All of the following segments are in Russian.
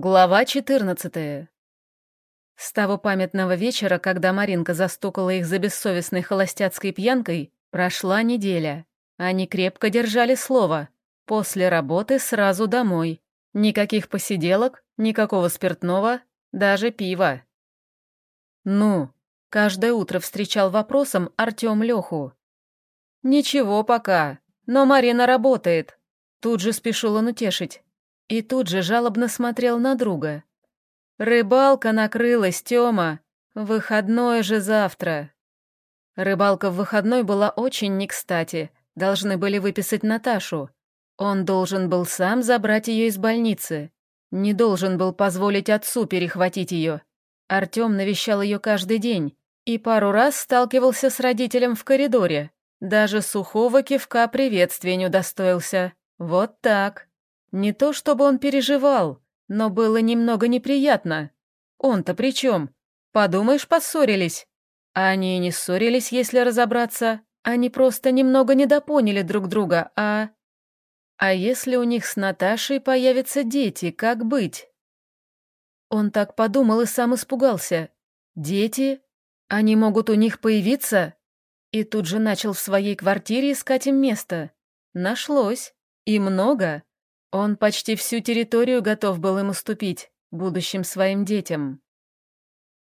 Глава 14 С того памятного вечера, когда Маринка застукала их за бессовестной холостяцкой пьянкой, прошла неделя. Они крепко держали слово. После работы сразу домой. Никаких посиделок, никакого спиртного, даже пива. «Ну?» — каждое утро встречал вопросом Артем Леху. «Ничего пока, но Марина работает». Тут же спешил он утешить. И тут же жалобно смотрел на друга. «Рыбалка накрылась, Тёма. Выходное же завтра». Рыбалка в выходной была очень не кстати. Должны были выписать Наташу. Он должен был сам забрать ее из больницы. Не должен был позволить отцу перехватить ее. Артем навещал ее каждый день и пару раз сталкивался с родителем в коридоре. Даже сухого кивка приветствия не удостоился. Вот так. Не то чтобы он переживал, но было немного неприятно. Он-то при чем? Подумаешь, поссорились. А они и не ссорились, если разобраться. Они просто немного недопоняли друг друга, а... А если у них с Наташей появятся дети, как быть? Он так подумал и сам испугался. Дети? Они могут у них появиться? И тут же начал в своей квартире искать им место. Нашлось. И много. Он почти всю территорию готов был им уступить, будущим своим детям.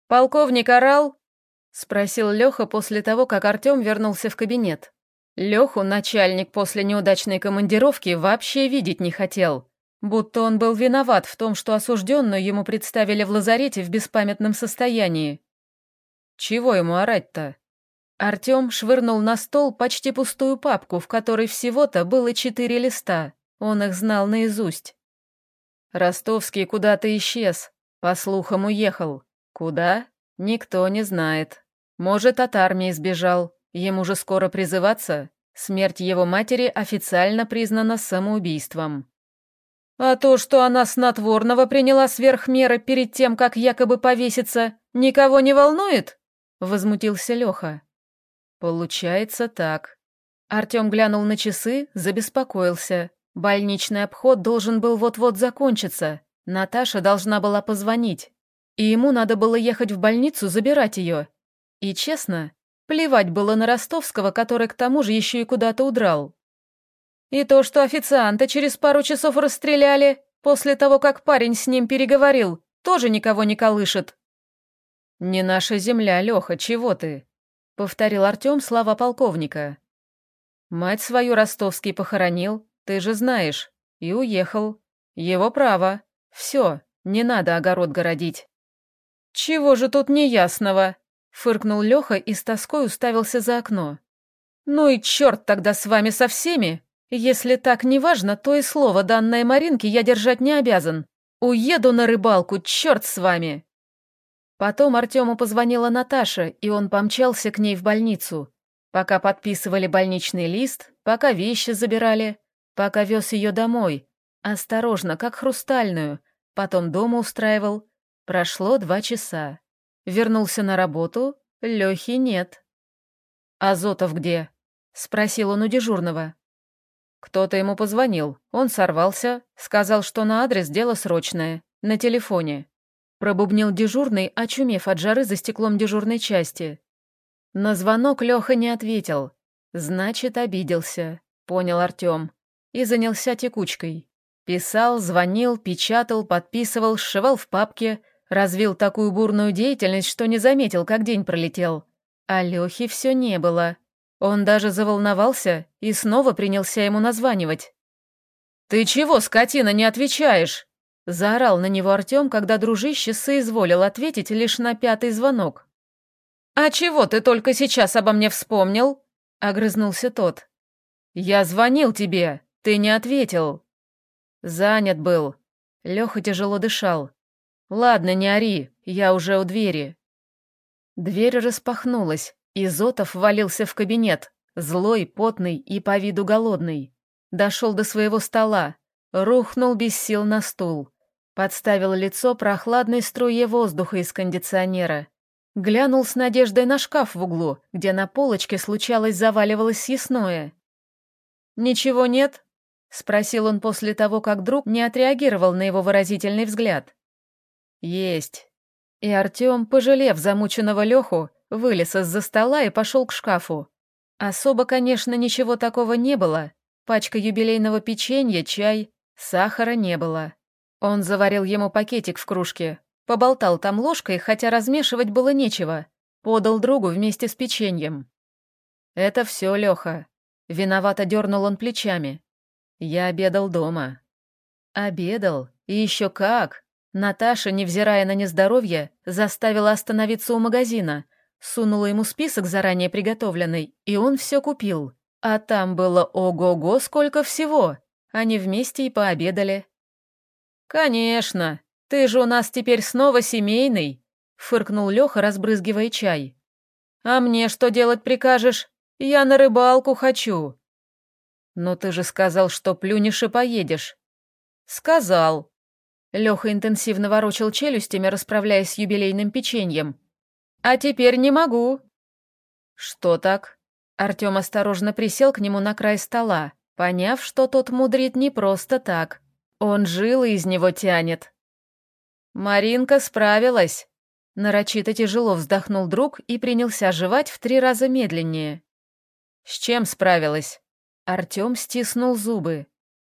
«Полковник орал?» — спросил Леха после того, как Артем вернулся в кабинет. Леху начальник после неудачной командировки вообще видеть не хотел, будто он был виноват в том, что осужденную ему представили в лазарете в беспамятном состоянии. Чего ему орать-то? Артем швырнул на стол почти пустую папку, в которой всего-то было четыре листа. Он их знал наизусть. Ростовский куда-то исчез, по слухам уехал. Куда? Никто не знает. Может, от армии сбежал. Ему же скоро призываться. Смерть его матери официально признана самоубийством. А то, что она снотворного приняла сверх меры перед тем, как якобы повеситься, никого не волнует? Возмутился Леха. Получается так. Артем глянул на часы, забеспокоился. Больничный обход должен был вот-вот закончиться. Наташа должна была позвонить. И ему надо было ехать в больницу забирать ее. И честно, плевать было на Ростовского, который к тому же еще и куда-то удрал. И то, что официанта через пару часов расстреляли, после того, как парень с ним переговорил, тоже никого не колышет. «Не наша земля, Леха, чего ты?» — повторил Артем слова полковника. Мать свою ростовский похоронил, ты же знаешь. И уехал. Его право. Все, не надо огород городить. Чего же тут неясного? Фыркнул Леха и с тоской уставился за окно. Ну и черт тогда с вами со всеми. Если так не важно, то и слово, данное Маринке, я держать не обязан. Уеду на рыбалку, черт с вами. Потом Артему позвонила Наташа, и он помчался к ней в больницу. Пока подписывали больничный лист, пока вещи забирали, Пока вез ее домой. Осторожно, как хрустальную. Потом дома устраивал. Прошло два часа. Вернулся на работу. Лехи нет. «Азотов где?» — спросил он у дежурного. Кто-то ему позвонил. Он сорвался, сказал, что на адрес дело срочное. На телефоне. Пробубнил дежурный, очумев от жары за стеклом дежурной части. На звонок Леха не ответил. Значит, обиделся, понял Артем и занялся текучкой. Писал, звонил, печатал, подписывал, сшивал в папке, развил такую бурную деятельность, что не заметил, как день пролетел. А Лёхи все не было. Он даже заволновался и снова принялся ему названивать. «Ты чего, скотина, не отвечаешь?» Заорал на него Артем, когда дружище соизволил ответить лишь на пятый звонок. «А чего ты только сейчас обо мне вспомнил?» — огрызнулся тот. «Я звонил тебе!» «Ты не ответил!» «Занят был». Леха тяжело дышал. «Ладно, не ори, я уже у двери». Дверь распахнулась, и Зотов валился в кабинет, злой, потный и по виду голодный. Дошел до своего стола, рухнул без сил на стул. Подставил лицо прохладной струе воздуха из кондиционера. Глянул с надеждой на шкаф в углу, где на полочке случалось заваливалось съестное. «Ничего нет?» — спросил он после того, как друг не отреагировал на его выразительный взгляд. «Есть». И Артем, пожалев замученного Леху, вылез из-за стола и пошел к шкафу. Особо, конечно, ничего такого не было. Пачка юбилейного печенья, чай, сахара не было. Он заварил ему пакетик в кружке, поболтал там ложкой, хотя размешивать было нечего, подал другу вместе с печеньем. «Это все, Леха». Виновато дернул он плечами. «Я обедал дома». «Обедал? И еще как!» Наташа, невзирая на нездоровье, заставила остановиться у магазина, сунула ему список заранее приготовленный, и он все купил. А там было ого-го сколько всего. Они вместе и пообедали. «Конечно, ты же у нас теперь снова семейный», — фыркнул Леха, разбрызгивая чай. «А мне что делать прикажешь? Я на рыбалку хочу». «Но ты же сказал, что плюнешь и поедешь». «Сказал», Леха интенсивно ворочал челюстями, расправляясь с юбилейным печеньем. «А теперь не могу». «Что так?» Артем осторожно присел к нему на край стола, поняв, что тот мудрит не просто так. Он жил и из него тянет. «Маринка справилась!» Нарочито тяжело вздохнул друг и принялся жевать в три раза медленнее. «С чем справилась?» Артем стиснул зубы.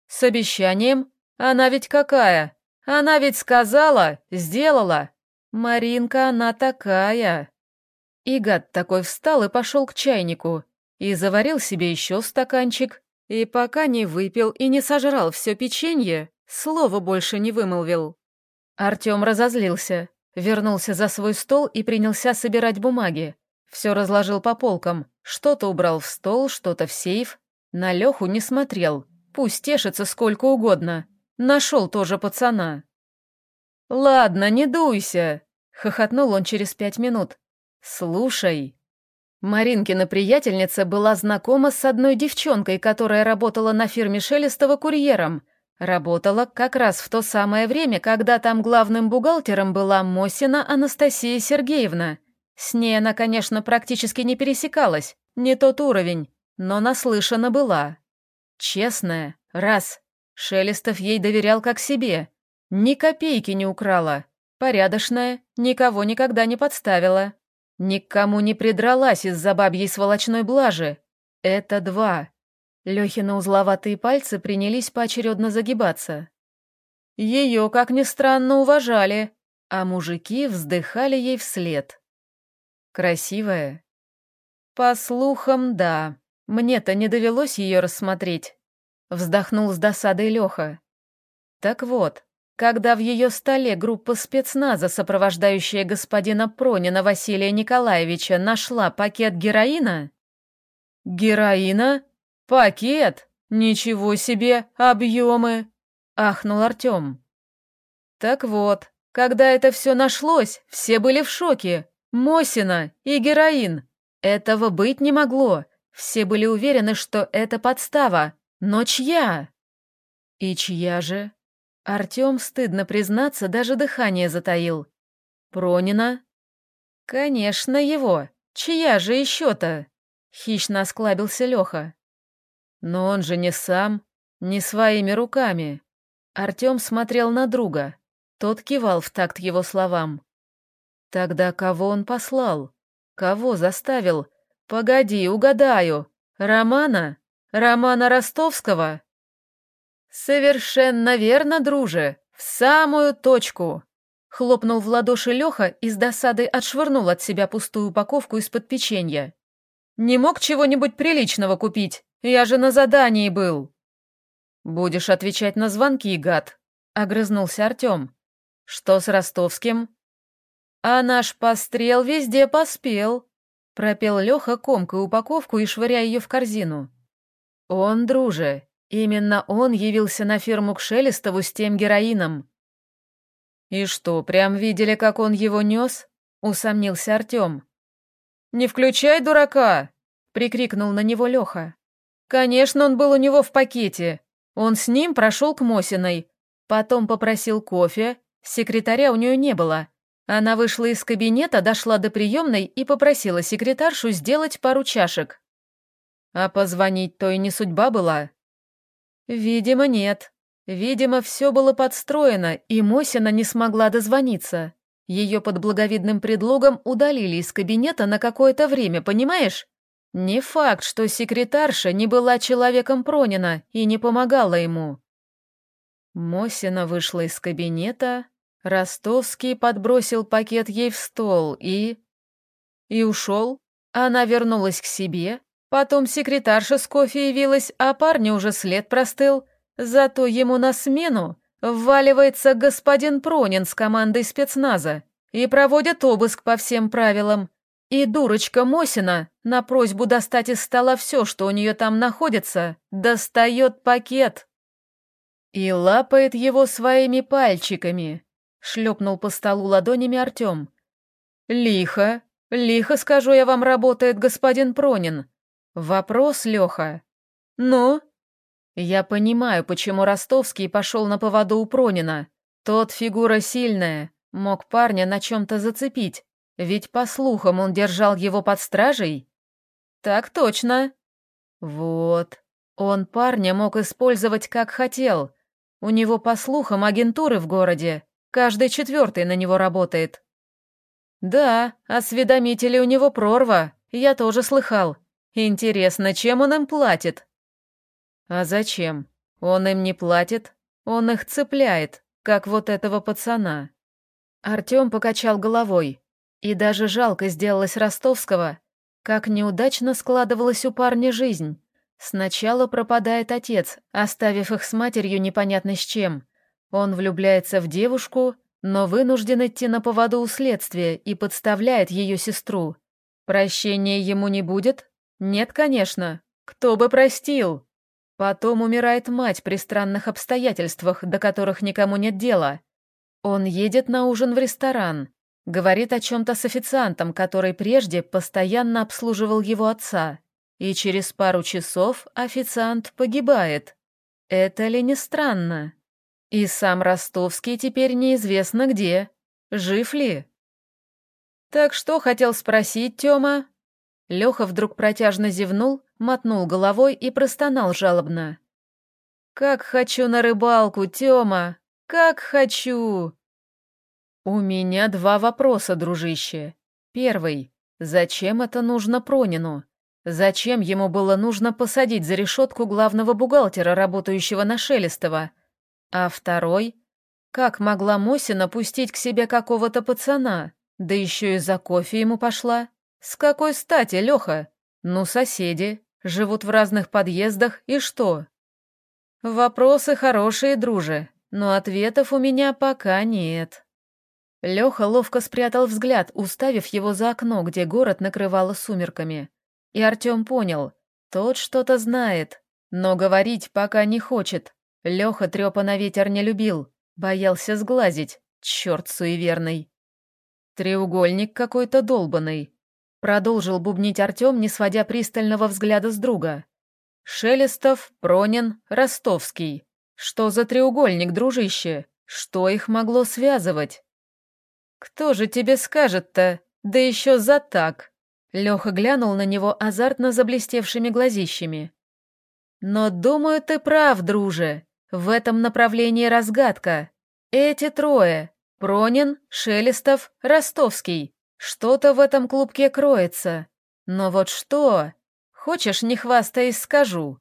«С обещанием? Она ведь какая? Она ведь сказала, сделала. Маринка она такая. И гад такой встал и пошел к чайнику. И заварил себе еще стаканчик. И пока не выпил и не сожрал все печенье, слова больше не вымолвил. Артем разозлился, вернулся за свой стол и принялся собирать бумаги. Все разложил по полкам, что-то убрал в стол, что-то в сейф. На Леху не смотрел, пусть тешится сколько угодно. Нашел тоже пацана. «Ладно, не дуйся», — хохотнул он через пять минут. «Слушай». Маринкина приятельница была знакома с одной девчонкой, которая работала на фирме Шелестова курьером. Работала как раз в то самое время, когда там главным бухгалтером была Мосина Анастасия Сергеевна. С ней она, конечно, практически не пересекалась, не тот уровень, но наслышана была. Честная, раз. Шелестов ей доверял как себе. Ни копейки не украла. Порядочная, никого никогда не подставила. Никому не придралась из-за бабьей сволочной блажи. Это два. Лёхины узловатые пальцы принялись поочередно загибаться. Ее, как ни странно, уважали, а мужики вздыхали ей вслед. Красивая? По слухам, да. Мне-то не довелось ее рассмотреть. Вздохнул с досадой Леха. Так вот, когда в ее столе группа спецназа, сопровождающая господина Пронина Василия Николаевича, нашла пакет героина... «Героина? Пакет? Ничего себе, объемы!» — ахнул Артем. Так вот, когда это все нашлось, все были в шоке. Мосина и героин. Этого быть не могло. Все были уверены, что это подстава, но чья? И чья же? Артем, стыдно признаться, даже дыхание затаил. Пронина? Конечно, его. Чья же еще-то? Хищно осклабился Леха. Но он же не сам, не своими руками. Артем смотрел на друга. Тот кивал в такт его словам. Тогда кого он послал? Кого заставил? Погоди, угадаю. Романа? Романа Ростовского?» «Совершенно верно, друже, в самую точку!» Хлопнул в ладоши Леха и с досадой отшвырнул от себя пустую упаковку из-под печенья. «Не мог чего-нибудь приличного купить? Я же на задании был!» «Будешь отвечать на звонки, гад!» — огрызнулся Артем. «Что с ростовским?» «А наш пострел везде поспел», — пропел Леха комкой упаковку и швыряя ее в корзину. «Он, друже, именно он явился на фирму к Шелестову с тем героином». «И что, прям видели, как он его нес?» — усомнился Артем. «Не включай дурака!» — прикрикнул на него Леха. «Конечно, он был у него в пакете. Он с ним прошел к Мосиной. Потом попросил кофе. Секретаря у нее не было. Она вышла из кабинета, дошла до приемной и попросила секретаршу сделать пару чашек. А позвонить то и не судьба была? Видимо, нет. Видимо, все было подстроено, и Мосина не смогла дозвониться. Ее под благовидным предлогом удалили из кабинета на какое-то время, понимаешь? Не факт, что секретарша не была человеком Пронина и не помогала ему. Мосина вышла из кабинета, Ростовский подбросил пакет ей в стол и... И ушел. Она вернулась к себе, потом секретарша с кофе явилась, а парню уже след простыл. Зато ему на смену вваливается господин Пронин с командой спецназа и проводят обыск по всем правилам. И дурочка Мосина на просьбу достать из стола все, что у нее там находится, достает пакет. И лапает его своими пальчиками. Шлепнул по столу ладонями Артем. Лихо, лихо, скажу я вам, работает господин Пронин. Вопрос, Леха. Ну? Я понимаю, почему Ростовский пошел на поводу у Пронина. Тот фигура сильная, мог парня на чем-то зацепить, ведь, по слухам, он держал его под стражей. Так точно. Вот. Он парня мог использовать как хотел. У него, по слухам, агентуры в городе. Каждый четвертый на него работает. Да, осведомители у него прорва, я тоже слыхал. Интересно, чем он им платит? А зачем? Он им не платит, он их цепляет, как вот этого пацана. Артём покачал головой, и даже жалко сделалось Ростовского, как неудачно складывалась у парня жизнь. Сначала пропадает отец, оставив их с матерью непонятно с чем. Он влюбляется в девушку, но вынужден идти на поводу у следствия и подставляет ее сестру. Прощения ему не будет? Нет, конечно. Кто бы простил? Потом умирает мать при странных обстоятельствах, до которых никому нет дела. Он едет на ужин в ресторан, говорит о чем-то с официантом, который прежде постоянно обслуживал его отца. И через пару часов официант погибает. Это ли не странно? И сам Ростовский теперь неизвестно где. Жив ли? Так что хотел спросить, Тёма? Лёха вдруг протяжно зевнул, мотнул головой и простонал жалобно. «Как хочу на рыбалку, Тёма! Как хочу!» «У меня два вопроса, дружище. Первый. Зачем это нужно Пронину? Зачем ему было нужно посадить за решетку главного бухгалтера, работающего на Шелестова? А второй. Как могла Мосина пустить к себе какого-то пацана? Да еще и за кофе ему пошла. С какой стати, Леха? Ну, соседи. Живут в разных подъездах, и что? Вопросы хорошие, друже, но ответов у меня пока нет. Леха ловко спрятал взгляд, уставив его за окно, где город накрывало сумерками. И Артем понял, тот что-то знает, но говорить пока не хочет. Леха трепа на ветер не любил, боялся сглазить, черт суеверный. Треугольник какой-то долбанный, Продолжил бубнить Артем, не сводя пристального взгляда с друга. Шелестов, Пронин, Ростовский. Что за треугольник, дружище? Что их могло связывать? Кто же тебе скажет-то? Да еще за так. Леха глянул на него азартно заблестевшими глазищами. Но думаю, ты прав, друже. В этом направлении разгадка. Эти трое. Пронин, Шелестов, Ростовский. Что-то в этом клубке кроется. Но вот что? Хочешь, не хвастаясь, скажу.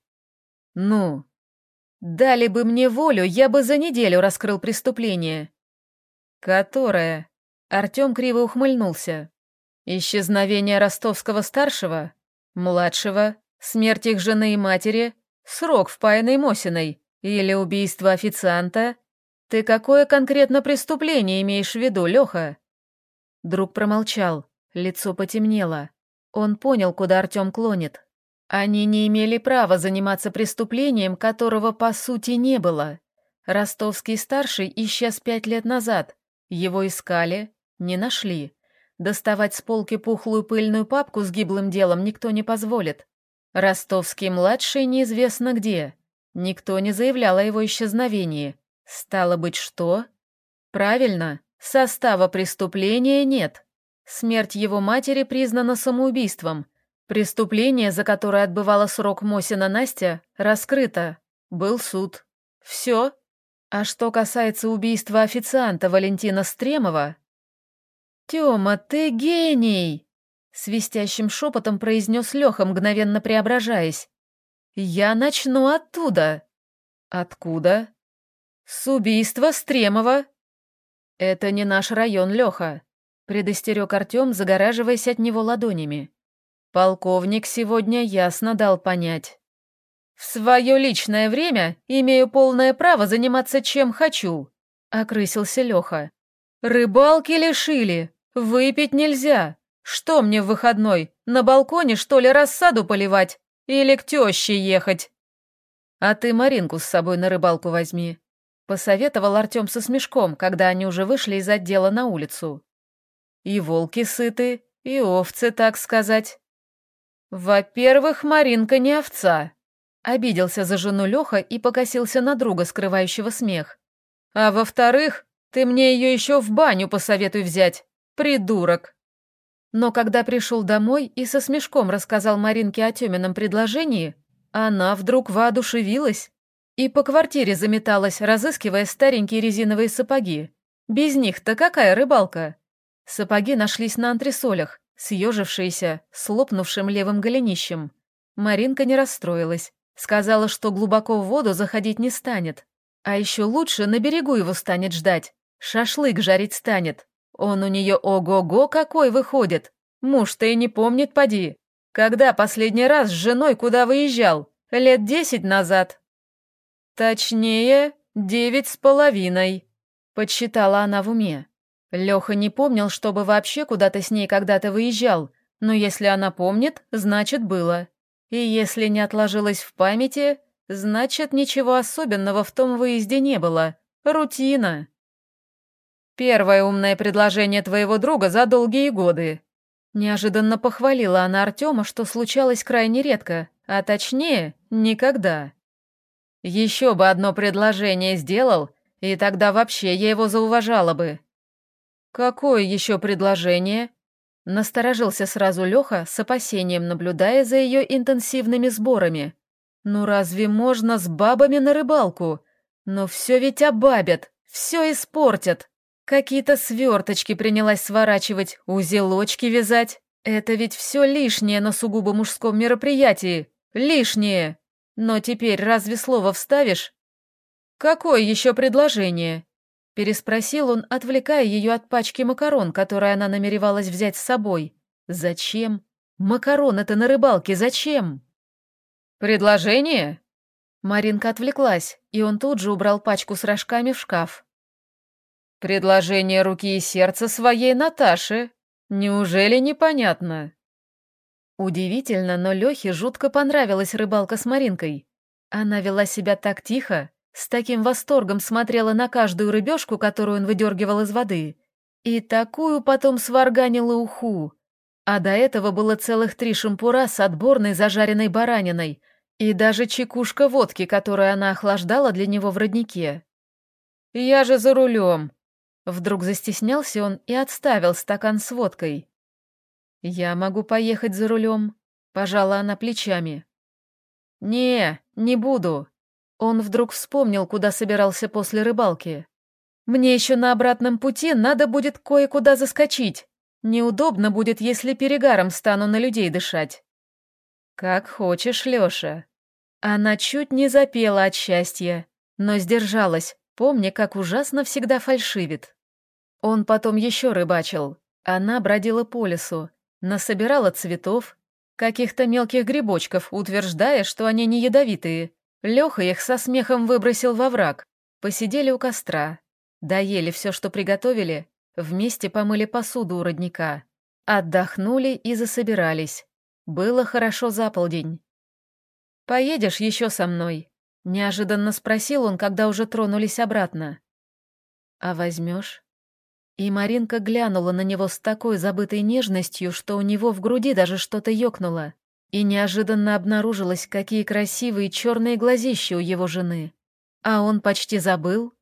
Ну? Дали бы мне волю, я бы за неделю раскрыл преступление. Которое? Артем криво ухмыльнулся. Исчезновение ростовского-старшего, младшего, смерть их жены и матери, срок впаянной Мосиной или убийство официанта? Ты какое конкретно преступление имеешь в виду, Леха? Друг промолчал, лицо потемнело. Он понял, куда Артем клонит. Они не имели права заниматься преступлением, которого по сути не было. Ростовский-старший исчез пять лет назад. Его искали, не нашли. Доставать с полки пухлую пыльную папку с гиблым делом никто не позволит. Ростовский-младший неизвестно где. Никто не заявлял о его исчезновении. Стало быть, что? Правильно, Состава преступления нет. Смерть его матери признана самоубийством. Преступление, за которое отбывала срок Мосина Настя, раскрыто. Был суд. Все. А что касается убийства официанта Валентина Стремова... «Тёма, ты гений!» — свистящим шепотом произнес Леха, мгновенно преображаясь. «Я начну оттуда». «Откуда?» «С убийства Стремова». «Это не наш район, Леха», — предостерег Артем, загораживаясь от него ладонями. Полковник сегодня ясно дал понять. «В свое личное время имею полное право заниматься чем хочу», — окрысился Леха. «Рыбалки лишили, выпить нельзя. Что мне в выходной, на балконе, что ли, рассаду поливать? Или к теще ехать?» «А ты Маринку с собой на рыбалку возьми», — посоветовал Артем со смешком, когда они уже вышли из отдела на улицу. «И волки сыты, и овцы, так сказать». «Во-первых, Маринка не овца», — обиделся за жену Леха и покосился на друга, скрывающего смех. «А во-вторых, ты мне ее еще в баню посоветуй взять, придурок». Но когда пришел домой и со смешком рассказал Маринке о Тёмином предложении, она вдруг воодушевилась и по квартире заметалась, разыскивая старенькие резиновые сапоги. Без них-то какая рыбалка? Сапоги нашлись на антресолях, съежившаяся, с лопнувшим левым голенищем. Маринка не расстроилась, сказала, что глубоко в воду заходить не станет. А еще лучше на берегу его станет ждать, шашлык жарить станет. Он у нее ого-го какой выходит. Муж-то и не помнит, поди. Когда последний раз с женой куда выезжал? Лет десять назад. Точнее, девять с половиной, подсчитала она в уме. Леха не помнил, чтобы вообще куда-то с ней когда-то выезжал, но если она помнит, значит было. И если не отложилось в памяти, значит ничего особенного в том выезде не было. Рутина. Первое умное предложение твоего друга за долгие годы. Неожиданно похвалила она Артема, что случалось крайне редко, а точнее, никогда. Еще бы одно предложение сделал, и тогда вообще я его зауважала бы. «Какое еще предложение?» Насторожился сразу Леха, с опасением наблюдая за ее интенсивными сборами. «Ну разве можно с бабами на рыбалку? Но все ведь обабят, все испортят. Какие-то сверточки принялась сворачивать, узелочки вязать. Это ведь все лишнее на сугубо мужском мероприятии. Лишнее. Но теперь разве слово вставишь? Какое еще предложение? Переспросил он, отвлекая ее от пачки макарон, которые она намеревалась взять с собой. «Зачем? Макарон это на рыбалке, зачем?» «Предложение?» Маринка отвлеклась, и он тут же убрал пачку с рожками в шкаф. «Предложение руки и сердца своей Наташи. Неужели непонятно?» Удивительно, но Лехе жутко понравилась рыбалка с Маринкой. Она вела себя так тихо, с таким восторгом смотрела на каждую рыбешку, которую он выдергивал из воды. И такую потом сварганила уху. А до этого было целых три шампура с отборной зажаренной бараниной и даже чекушка водки, которую она охлаждала для него в роднике. «Я же за рулем!» Вдруг застеснялся он и отставил стакан с водкой. «Я могу поехать за рулем», — пожала она плечами. «Не, не буду», он вдруг вспомнил, куда собирался после рыбалки. «Мне еще на обратном пути надо будет кое-куда заскочить. Неудобно будет, если перегаром стану на людей дышать». «Как хочешь, Леша». Она чуть не запела от счастья, но сдержалась, помня, как ужасно всегда фальшивит. Он потом еще рыбачил. Она бродила по лесу, насобирала цветов, каких-то мелких грибочков, утверждая, что они не ядовитые, Леха их со смехом выбросил во враг. Посидели у костра. Доели все, что приготовили. Вместе помыли посуду у родника. Отдохнули и засобирались. Было хорошо за полдень. «Поедешь еще со мной?» — неожиданно спросил он, когда уже тронулись обратно. «А возьмешь?» И Маринка глянула на него с такой забытой нежностью, что у него в груди даже что-то ёкнуло. И неожиданно обнаружилось, какие красивые черные глазища у его жены. А он почти забыл.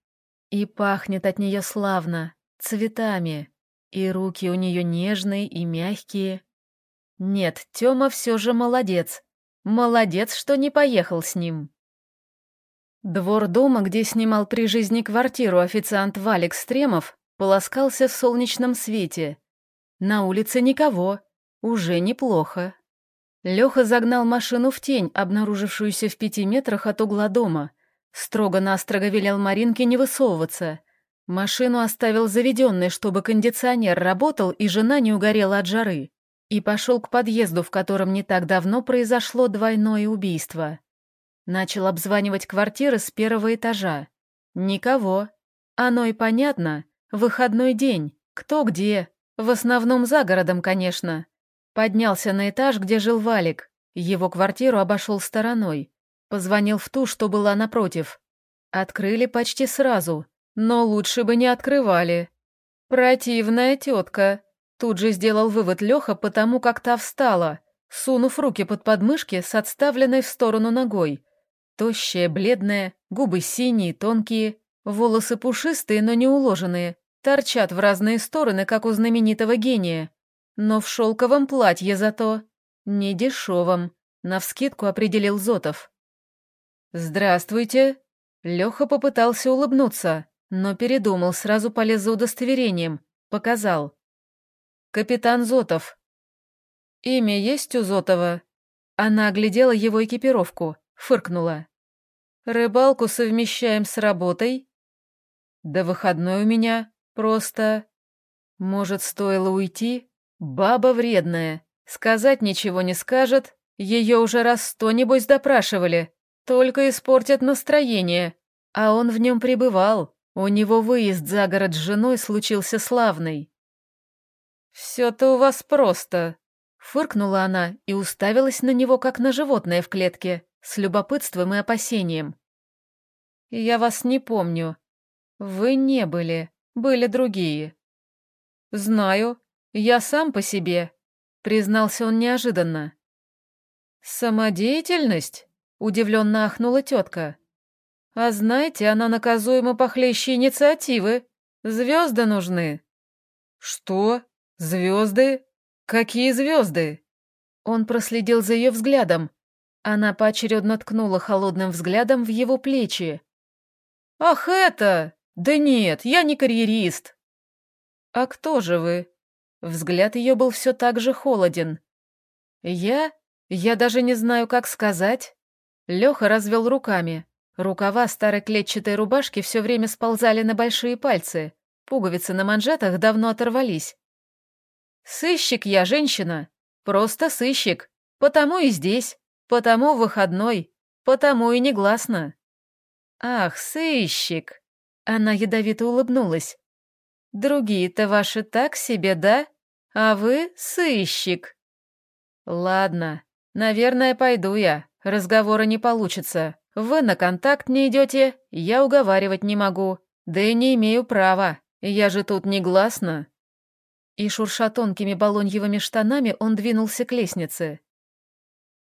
И пахнет от нее славно, цветами. И руки у нее нежные и мягкие. Нет, Тёма все же молодец. Молодец, что не поехал с ним. Двор дома, где снимал при жизни квартиру официант Валик Стремов, полоскался в солнечном свете. На улице никого, уже неплохо. Леха загнал машину в тень, обнаружившуюся в пяти метрах от угла дома. Строго-настрого велел Маринке не высовываться. Машину оставил заведенной, чтобы кондиционер работал и жена не угорела от жары. И пошел к подъезду, в котором не так давно произошло двойное убийство. Начал обзванивать квартиры с первого этажа. Никого. Оно и понятно. Выходной день. Кто где. В основном за городом, конечно. Поднялся на этаж, где жил Валик. Его квартиру обошел стороной. Позвонил в ту, что была напротив. Открыли почти сразу, но лучше бы не открывали. Противная тетка. Тут же сделал вывод Леха, потому как та встала, сунув руки под подмышки с отставленной в сторону ногой. Тощая, бледная, губы синие, тонкие, волосы пушистые, но не уложенные, торчат в разные стороны, как у знаменитого гения. Но в шелковом платье зато. Не дешевом. Навскидку определил Зотов. «Здравствуйте!» Леха попытался улыбнуться, но передумал, сразу полез за удостоверением. Показал. «Капитан Зотов». «Имя есть у Зотова?» Она оглядела его экипировку, фыркнула. «Рыбалку совмещаем с работой?» «Да выходной у меня, просто...» «Может, стоило уйти?» Баба вредная. Сказать ничего не скажет. Ее уже раз сто, небось, допрашивали. Только испортят настроение. А он в нем пребывал. У него выезд за город с женой случился славный. «Все-то у вас просто», — фыркнула она и уставилась на него, как на животное в клетке, с любопытством и опасением. «Я вас не помню. Вы не были, были другие». «Знаю, «Я сам по себе», — признался он неожиданно. «Самодеятельность?» — удивленно ахнула тетка. «А знаете, она наказуема похлеще инициативы. Звезды нужны». «Что? Звезды? Какие звезды?» Он проследил за ее взглядом. Она поочередно ткнула холодным взглядом в его плечи. «Ах это! Да нет, я не карьерист!» «А кто же вы?» Взгляд ее был все так же холоден. «Я? Я даже не знаю, как сказать». Леха развел руками. Рукава старой клетчатой рубашки все время сползали на большие пальцы. Пуговицы на манжетах давно оторвались. «Сыщик я, женщина. Просто сыщик. Потому и здесь. Потому выходной. Потому и негласно». «Ах, сыщик!» Она ядовито улыбнулась. «Другие-то ваши так себе, да?» А вы сыщик. Ладно, наверное, пойду я. Разговора не получится. Вы на контакт не идете, я уговаривать не могу. Да и не имею права. Я же тут негласно. И шурша тонкими балоньевыми штанами, он двинулся к лестнице.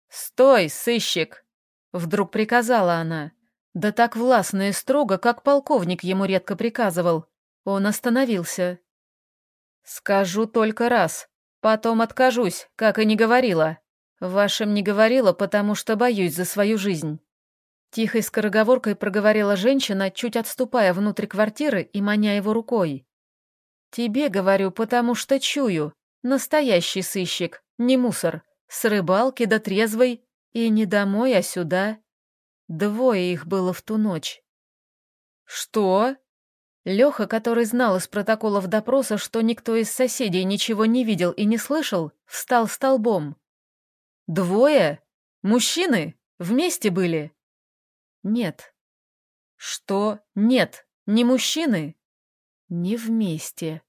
«Стой, сыщик!» — вдруг приказала она. Да так властно и строго, как полковник ему редко приказывал. Он остановился. «Скажу только раз. Потом откажусь, как и не говорила. Вашим не говорила, потому что боюсь за свою жизнь». Тихой скороговоркой проговорила женщина, чуть отступая внутрь квартиры и маня его рукой. «Тебе говорю, потому что чую. Настоящий сыщик, не мусор. С рыбалки до трезвой. И не домой, а сюда. Двое их было в ту ночь». «Что?» Леха, который знал из протоколов допроса, что никто из соседей ничего не видел и не слышал, встал столбом. «Двое? Мужчины? Вместе были?» «Нет». «Что? Нет, не мужчины?» «Не вместе».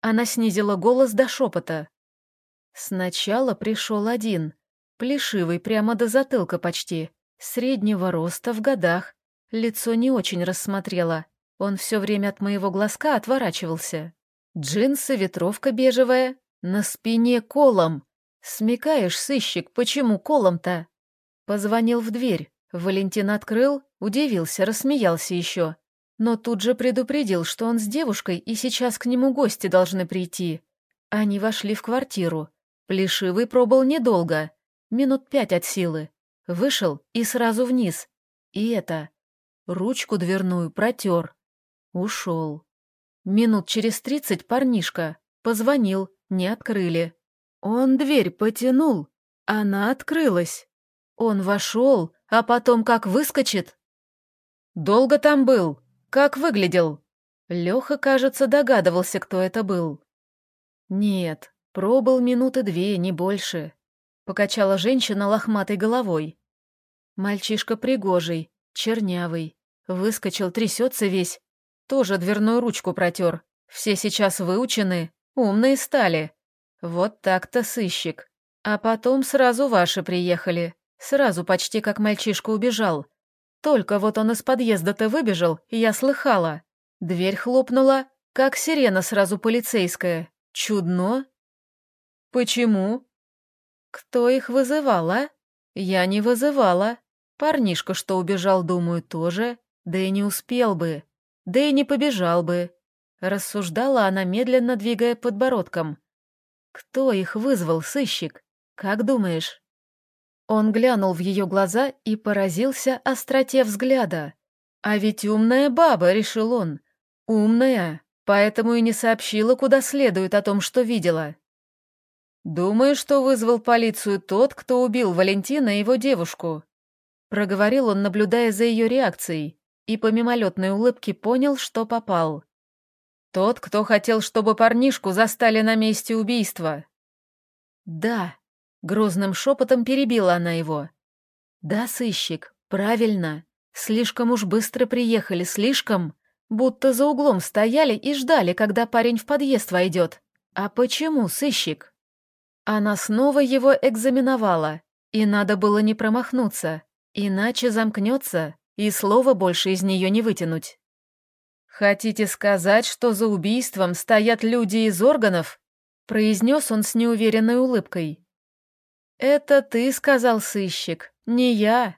Она снизила голос до шепота. Сначала пришел один, плешивый прямо до затылка почти, среднего роста в годах, лицо не очень рассмотрела, он все время от моего глазка отворачивался. Джинсы, ветровка бежевая, на спине колом. Смекаешь, сыщик, почему колом-то? Позвонил в дверь. Валентин открыл, удивился, рассмеялся еще. Но тут же предупредил, что он с девушкой, и сейчас к нему гости должны прийти. Они вошли в квартиру. Плешивый пробыл недолго, минут пять от силы. Вышел и сразу вниз. И это... ручку дверную протер. Ушел. Минут через тридцать парнишка. Позвонил, не открыли. Он дверь потянул, она открылась. Он вошел, а потом как выскочит. «Долго там был? Как выглядел?» Леха, кажется, догадывался, кто это был. «Нет, пробыл минуты две, не больше», — покачала женщина лохматой головой. Мальчишка пригожий, чернявый, выскочил, трясется весь, тоже дверную ручку протер. Все сейчас выучены, умные стали. Вот так-то сыщик. А потом сразу ваши приехали. Сразу почти как мальчишка убежал. Только вот он из подъезда-то выбежал, и я слыхала. Дверь хлопнула, как сирена сразу полицейская. Чудно. Почему? Кто их вызывал, а? Я не вызывала. Парнишка, что убежал, думаю, тоже. Да и не успел бы. Да и не побежал бы. Рассуждала она, медленно двигая подбородком. Кто их вызвал, сыщик? Как думаешь? Он глянул в ее глаза и поразился остроте взгляда. «А ведь умная баба», — решил он. «Умная, поэтому и не сообщила, куда следует о том, что видела». «Думаю, что вызвал полицию тот, кто убил Валентина и его девушку», — проговорил он, наблюдая за ее реакцией, и по мимолетной улыбке понял, что попал. «Тот, кто хотел, чтобы парнишку застали на месте убийства». «Да», Грозным шепотом перебила она его. «Да, сыщик, правильно. Слишком уж быстро приехали, слишком. Будто за углом стояли и ждали, когда парень в подъезд войдет. А почему, сыщик?» Она снова его экзаменовала, и надо было не промахнуться, иначе замкнется, и слова больше из нее не вытянуть. «Хотите сказать, что за убийством стоят люди из органов?» произнес он с неуверенной улыбкой. «Это ты сказал, сыщик, не я».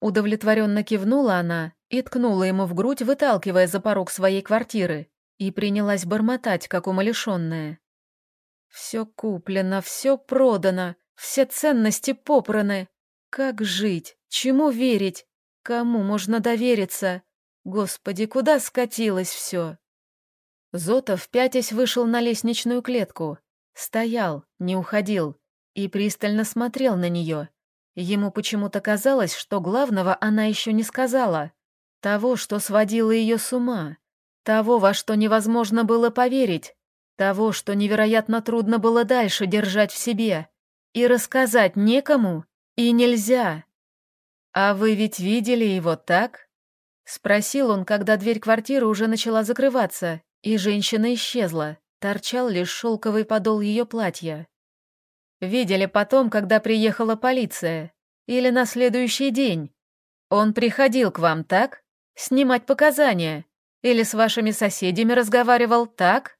Удовлетворенно кивнула она и ткнула ему в грудь, выталкивая за порог своей квартиры, и принялась бормотать, как умалишенная. «Все куплено, все продано, все ценности попраны. Как жить? Чему верить? Кому можно довериться? Господи, куда скатилось все?» Зотов, пятясь, вышел на лестничную клетку. Стоял, не уходил, и пристально смотрел на нее. Ему почему-то казалось, что главного она еще не сказала. Того, что сводило ее с ума. Того, во что невозможно было поверить. Того, что невероятно трудно было дальше держать в себе. И рассказать некому, и нельзя. «А вы ведь видели его, так?» Спросил он, когда дверь квартиры уже начала закрываться, и женщина исчезла. Торчал лишь шелковый подол ее платья. Видели потом, когда приехала полиция. Или на следующий день. Он приходил к вам, так? Снимать показания. Или с вашими соседями разговаривал, так?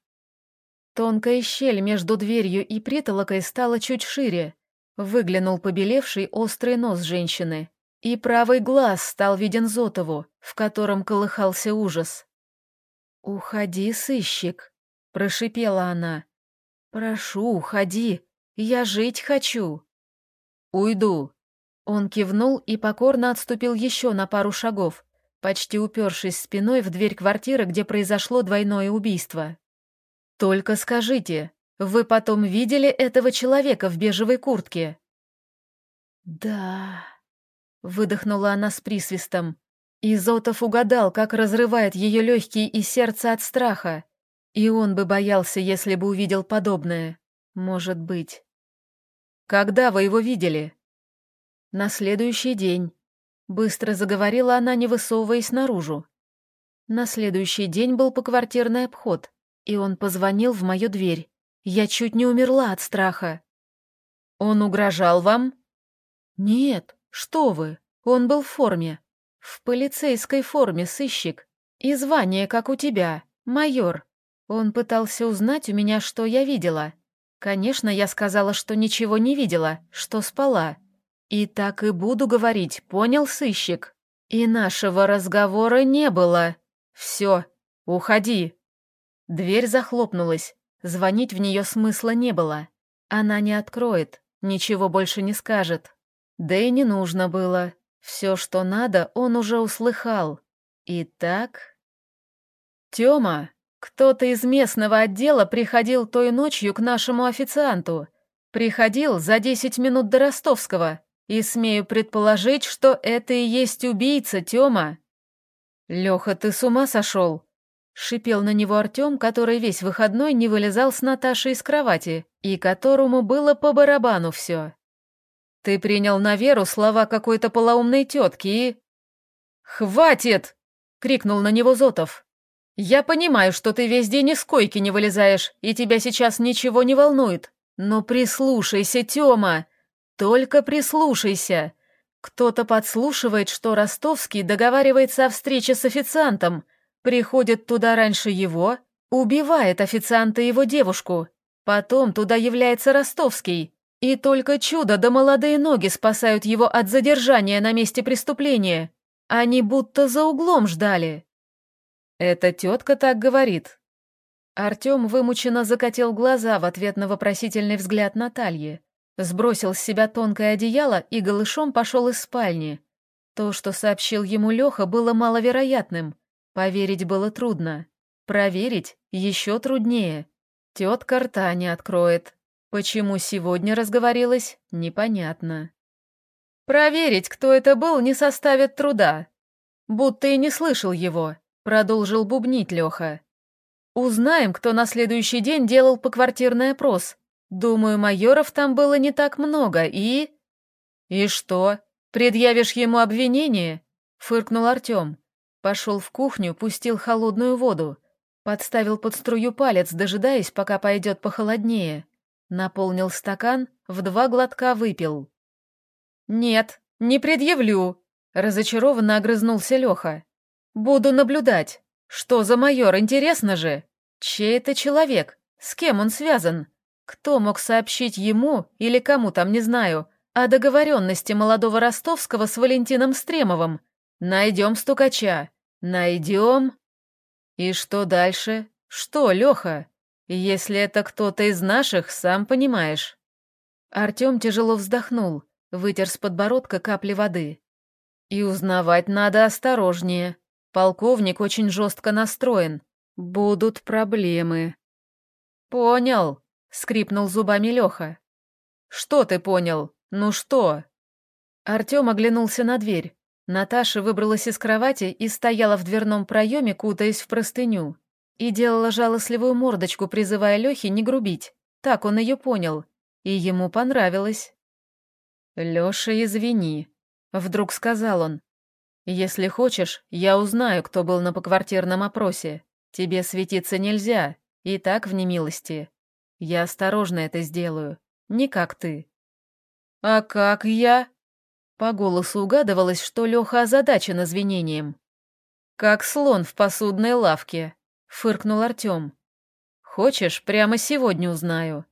Тонкая щель между дверью и притолокой стала чуть шире. Выглянул побелевший острый нос женщины. И правый глаз стал виден Зотову, в котором колыхался ужас. «Уходи, сыщик», — прошипела она. «Прошу, уходи, я жить хочу». «Уйду». Он кивнул и покорно отступил еще на пару шагов, почти упершись спиной в дверь квартиры, где произошло двойное убийство. «Только скажите, вы потом видели этого человека в бежевой куртке?» «Да...» — выдохнула она с присвистом. Изотов угадал, как разрывает ее легкие и сердце от страха. И он бы боялся, если бы увидел подобное. Может быть. Когда вы его видели? На следующий день. Быстро заговорила она, не высовываясь наружу. На следующий день был поквартирный обход, и он позвонил в мою дверь. Я чуть не умерла от страха. Он угрожал вам? Нет, что вы, он был в форме. В полицейской форме, сыщик. И звание, как у тебя, майор. Он пытался узнать у меня, что я видела. Конечно, я сказала, что ничего не видела, что спала. И так и буду говорить, понял, сыщик? И нашего разговора не было. Все, уходи. Дверь захлопнулась. Звонить в нее смысла не было. Она не откроет, ничего больше не скажет. Да и не нужно было. Все, что надо, он уже услыхал. Итак... Тёма, кто-то из местного отдела приходил той ночью к нашему официанту. Приходил за десять минут до Ростовского. И смею предположить, что это и есть убийца, Тёма. Лёха, ты с ума сошел? Шипел на него Артем, который весь выходной не вылезал с Наташей из кровати и которому было по барабану все. Ты принял на веру слова какой-то полоумной тетки и... «Хватит!» — крикнул на него Зотов. «Я понимаю, что ты весь день из койки не вылезаешь, и тебя сейчас ничего не волнует. Но прислушайся, Тёма! Только прислушайся! Кто-то подслушивает, что Ростовский договаривается о встрече с официантом, приходит туда раньше его, убивает официанта его девушку. Потом туда является Ростовский, и только чудо да молодые ноги спасают его от задержания на месте преступления. Они будто за углом ждали. Эта тетка так говорит. Артем вымученно закатил глаза в ответ на вопросительный взгляд Натальи. Сбросил с себя тонкое одеяло и голышом пошел из спальни. То, что сообщил ему Леха, было маловероятным. Поверить было трудно. Проверить еще труднее. Тетка рта не откроет. Почему сегодня разговорилась, непонятно. Проверить, кто это был, не составит труда. Будто и не слышал его, продолжил бубнить Леха. Узнаем, кто на следующий день делал поквартирный опрос. Думаю, майоров там было не так много, и... И что, предъявишь ему обвинение? Фыркнул Артем. Пошел в кухню, пустил холодную воду. Подставил под струю палец, дожидаясь, пока пойдет похолоднее. Наполнил стакан, в два глотка выпил. «Нет, не предъявлю», — разочарованно огрызнулся Леха. «Буду наблюдать. Что за майор, интересно же? Чей это человек? С кем он связан? Кто мог сообщить ему, или кому там, не знаю, о договоренности молодого Ростовского с Валентином Стремовым? Найдем стукача. Найдем...» «И что дальше? Что, Леха?» Если это кто-то из наших, сам понимаешь. Артем тяжело вздохнул, вытер с подбородка капли воды. И узнавать надо осторожнее. Полковник очень жестко настроен. Будут проблемы. Понял, скрипнул зубами Леха. Что ты понял? Ну что? Артем оглянулся на дверь. Наташа выбралась из кровати и стояла в дверном проеме, кутаясь в простыню. И делала жалостливую мордочку, призывая Лехе не грубить. Так он ее понял. И ему понравилось. «Леша, извини», — вдруг сказал он. «Если хочешь, я узнаю, кто был на поквартирном опросе. Тебе светиться нельзя, и так в немилости. Я осторожно это сделаю, не как ты». «А как я?» По голосу угадывалось, что Леха озадачен извинением. «Как слон в посудной лавке», фыркнул Артем. «Хочешь, прямо сегодня узнаю?»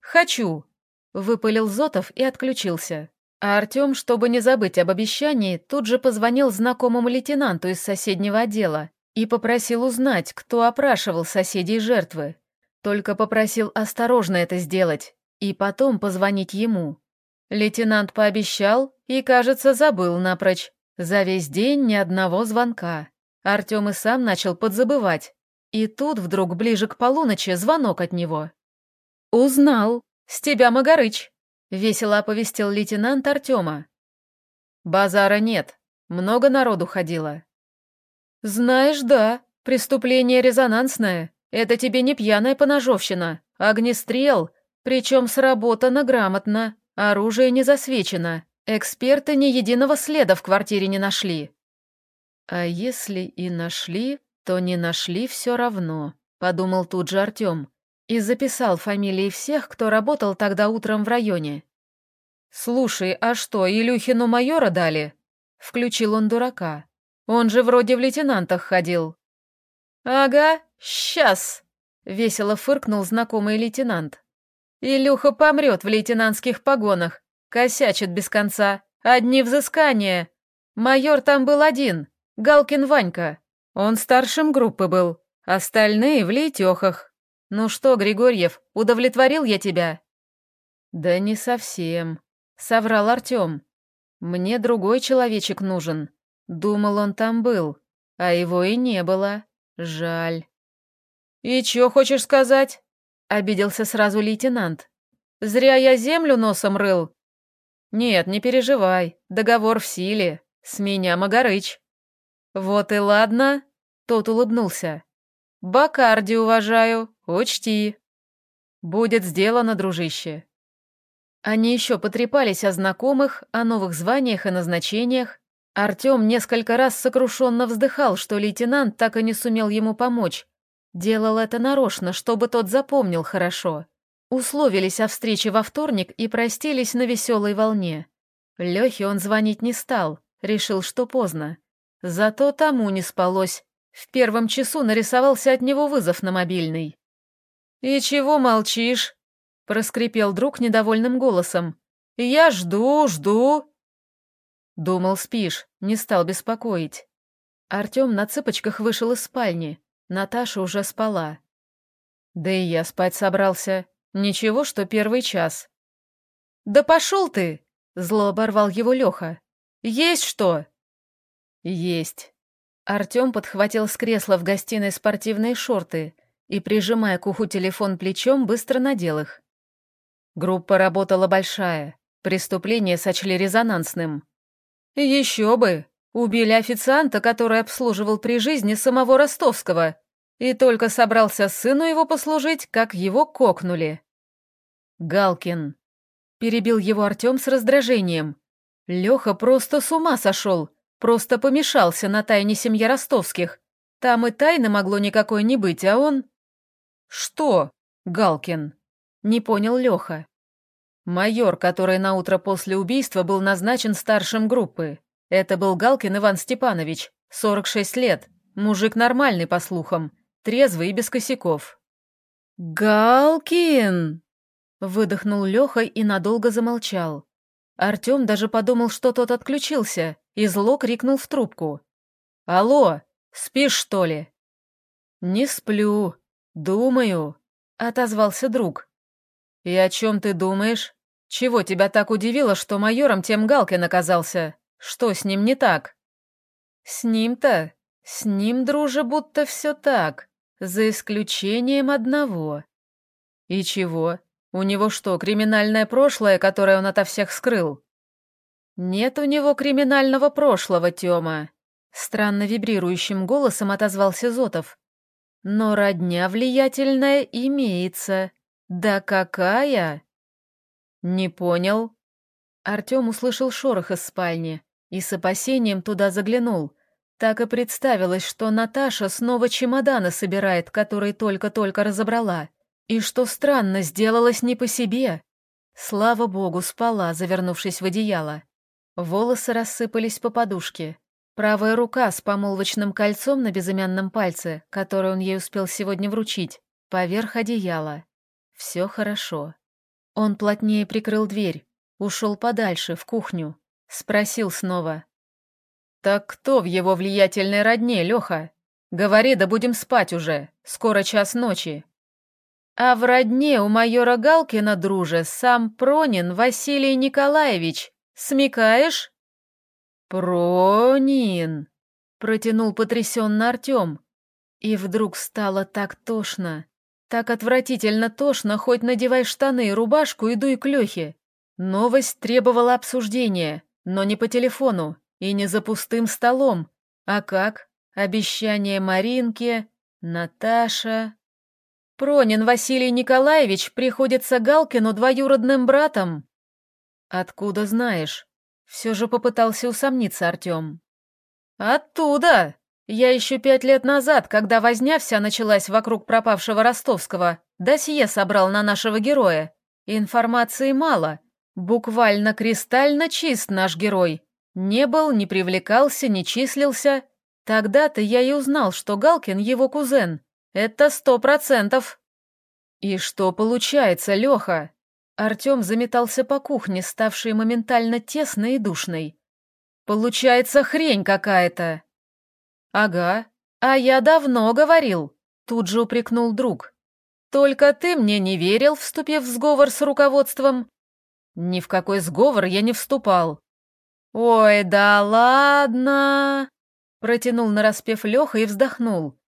«Хочу!» — выпалил Зотов и отключился. А Артем, чтобы не забыть об обещании, тут же позвонил знакомому лейтенанту из соседнего отдела и попросил узнать, кто опрашивал соседей жертвы. Только попросил осторожно это сделать и потом позвонить ему. Лейтенант пообещал и, кажется, забыл напрочь. За весь день ни одного звонка. Артем и сам начал подзабывать, и тут вдруг ближе к полуночи звонок от него. «Узнал. С тебя Магарыч», — весело оповестил лейтенант Артема. «Базара нет. Много народу ходило». «Знаешь, да, преступление резонансное. Это тебе не пьяная поножовщина, огнестрел, причем сработано грамотно, оружие не засвечено, эксперты ни единого следа в квартире не нашли». «А если и нашли, то не нашли все равно», — подумал тут же Артем и записал фамилии всех, кто работал тогда утром в районе. «Слушай, а что, Илюхину майора дали?» — включил он дурака. «Он же вроде в лейтенантах ходил». «Ага, сейчас», — весело фыркнул знакомый лейтенант. «Илюха помрет в лейтенантских погонах, косячит без конца, одни взыскания. Майор там был один, Галкин Ванька, он старшим группы был, остальные в лейтехах. Ну что, Григорьев, удовлетворил я тебя?» «Да не совсем», — соврал Артем. «Мне другой человечек нужен. Думал, он там был. А его и не было. Жаль. «И чё хочешь сказать?» — обиделся сразу лейтенант. «Зря я землю носом рыл». «Нет, не переживай, договор в силе. С меня Магарыч». «Вот и ладно», — тот улыбнулся. «Бакарди уважаю, учти». «Будет сделано, дружище». Они еще потрепались о знакомых, о новых званиях и назначениях. Артем несколько раз сокрушенно вздыхал, что лейтенант так и не сумел ему помочь, Делал это нарочно, чтобы тот запомнил хорошо. Условились о встрече во вторник и простились на веселой волне. Лехе он звонить не стал, решил, что поздно. Зато тому не спалось. В первом часу нарисовался от него вызов на мобильный. «И чего молчишь?» — проскрипел друг недовольным голосом. «Я жду, жду». Думал, спишь, не стал беспокоить. Артем на цыпочках вышел из спальни. Наташа уже спала. Да и я спать собрался. Ничего, что первый час. «Да пошел ты!» — зло оборвал его Леха. «Есть что?» «Есть». Артем подхватил с кресла в гостиной спортивные шорты и, прижимая к уху телефон плечом, быстро надел их. Группа работала большая, преступление сочли резонансным. «Еще бы! Убили официанта, который обслуживал при жизни самого Ростовского, и только собрался сыну его послужить, как его кокнули. Галкин. Перебил его Артем с раздражением. Леха просто с ума сошел, просто помешался на тайне семьи Ростовских. Там и тайны могло никакой не быть, а он... Что, Галкин? Не понял Леха. Майор, который на утро после убийства был назначен старшим группы. Это был Галкин Иван Степанович, 46 лет, мужик нормальный, по слухам, трезвый и без косяков. «Галкин!» — выдохнул Леха и надолго замолчал. Артем даже подумал, что тот отключился, и зло крикнул в трубку. «Алло, спишь, что ли?» «Не сплю. Думаю», — отозвался друг. «И о чем ты думаешь? Чего тебя так удивило, что майором тем Галкин оказался?» Что с ним не так? С ним-то, с ним, друже, будто все так, за исключением одного. И чего? У него что, криминальное прошлое, которое он ото всех скрыл? Нет у него криминального прошлого, Тёма. Странно вибрирующим голосом отозвался Зотов. Но родня влиятельная имеется. Да какая? Не понял. Артём услышал шорох из спальни и с опасением туда заглянул. Так и представилось, что Наташа снова чемоданы собирает, которые только-только разобрала. И что странно, сделалось не по себе. Слава богу, спала, завернувшись в одеяло. Волосы рассыпались по подушке. Правая рука с помолвочным кольцом на безымянном пальце, которое он ей успел сегодня вручить, поверх одеяла. Все хорошо. Он плотнее прикрыл дверь, ушел подальше, в кухню, Спросил снова. «Так кто в его влиятельной родне, Леха? Говори, да будем спать уже, скоро час ночи». «А в родне у майора Галкина, друже, сам Пронин Василий Николаевич. Смекаешь?» «Пронин!» — протянул потрясенно Артем. И вдруг стало так тошно. Так отвратительно тошно, хоть надевай штаны и рубашку и дуй к Лехе. Новость требовала обсуждения. Но не по телефону и не за пустым столом. А как? Обещание Маринке, Наташа... Пронин Василий Николаевич приходится Галкину двоюродным братом. Откуда знаешь? Все же попытался усомниться Артем. Оттуда! Я еще пять лет назад, когда возня вся началась вокруг пропавшего Ростовского, досье собрал на нашего героя. Информации мало, Буквально кристально чист наш герой. Не был, не привлекался, не числился. Тогда-то я и узнал, что Галкин его кузен. Это сто процентов. И что получается, Леха? Артем заметался по кухне, ставшей моментально тесной и душной. Получается хрень какая-то. Ага, а я давно говорил, тут же упрекнул друг. Только ты мне не верил, вступив в сговор с руководством. Ни в какой сговор я не вступал. «Ой, да ладно!» — Протянул нараспев Леха и вздохнул.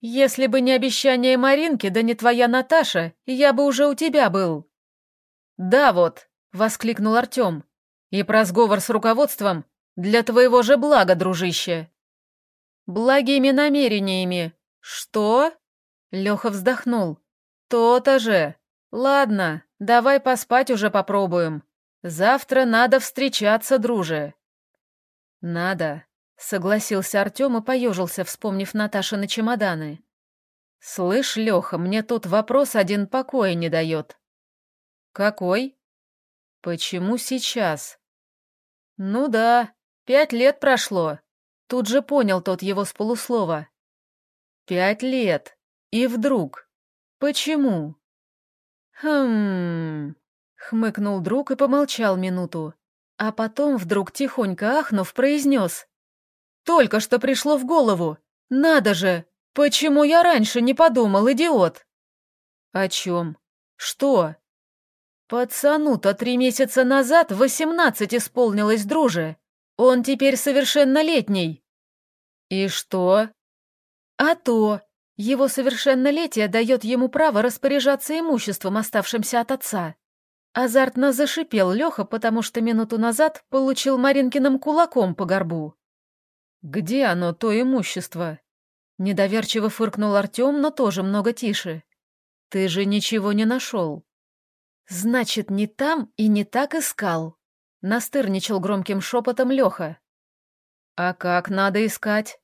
«Если бы не обещание Маринки, да не твоя Наташа, я бы уже у тебя был». «Да вот», — воскликнул Артем. «И про сговор с руководством для твоего же блага, дружище». «Благими намерениями. Что?» Леха вздохнул. «То-то же. Ладно, давай поспать уже попробуем. Завтра надо встречаться, друже». «Надо», — согласился Артем и поежился, вспомнив Наташины чемоданы. «Слышь, Леха, мне тут вопрос один покоя не дает». «Какой?» «Почему сейчас?» «Ну да, пять лет прошло». Тут же понял тот его с полуслова. «Пять лет. И вдруг. Почему?» «Хм...» — хмыкнул друг и помолчал минуту. А потом вдруг тихонько ахнув произнес. Только что пришло в голову. Надо же! Почему я раньше не подумал, идиот? О чем? Что? Пацану-то три месяца назад восемнадцать исполнилось, друже. Он теперь совершеннолетний. И что? А то, его совершеннолетие дает ему право распоряжаться имуществом, оставшимся от отца. Азартно зашипел Леха, потому что минуту назад получил Маринкиным кулаком по горбу. «Где оно, то имущество?» Недоверчиво фыркнул Артем, но тоже много тише. «Ты же ничего не нашел». «Значит, не там и не так искал», — настырничал громким шепотом Леха. «А как надо искать?»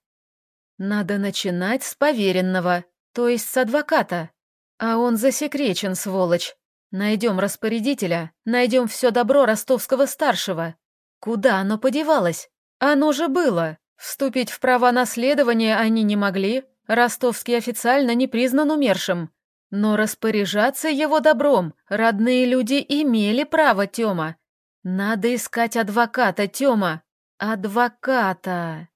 «Надо начинать с поверенного, то есть с адвоката. А он засекречен, сволочь. Найдем распорядителя, найдем все добро ростовского-старшего. Куда оно подевалось? Оно же было!» Вступить в права наследования они не могли, Ростовский официально не признан умершим. Но распоряжаться его добром родные люди имели право, Тёма. Надо искать адвоката, Тёма. Адвоката.